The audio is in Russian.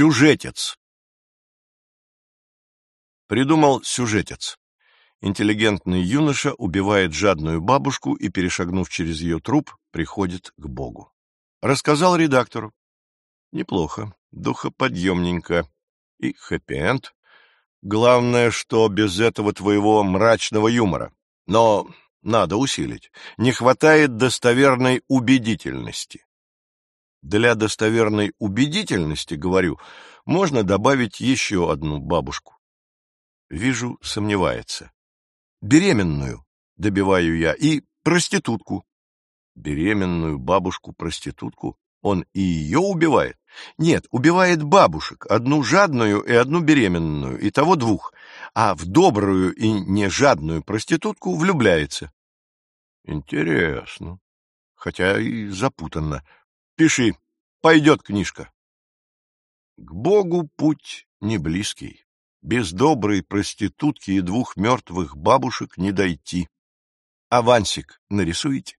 Сюжетец. Придумал сюжетец. Интеллигентный юноша убивает жадную бабушку и, перешагнув через ее труп, приходит к Богу. Рассказал редактору. Неплохо, духоподъемненько. И хэппи-энд. Главное, что без этого твоего мрачного юмора. Но надо усилить. Не хватает достоверной убедительности. Для достоверной убедительности, говорю, можно добавить еще одну бабушку. Вижу, сомневается. Беременную, добиваю я, и проститутку. Беременную бабушку-проститутку? Он и ее убивает? Нет, убивает бабушек, одну жадную и одну беременную, и того двух, а в добрую и не жадную проститутку влюбляется. Интересно, хотя и запутанно. Пиши, пойдет книжка. К Богу путь не близкий. Без доброй проститутки и двух мертвых бабушек не дойти. Авансик нарисуете?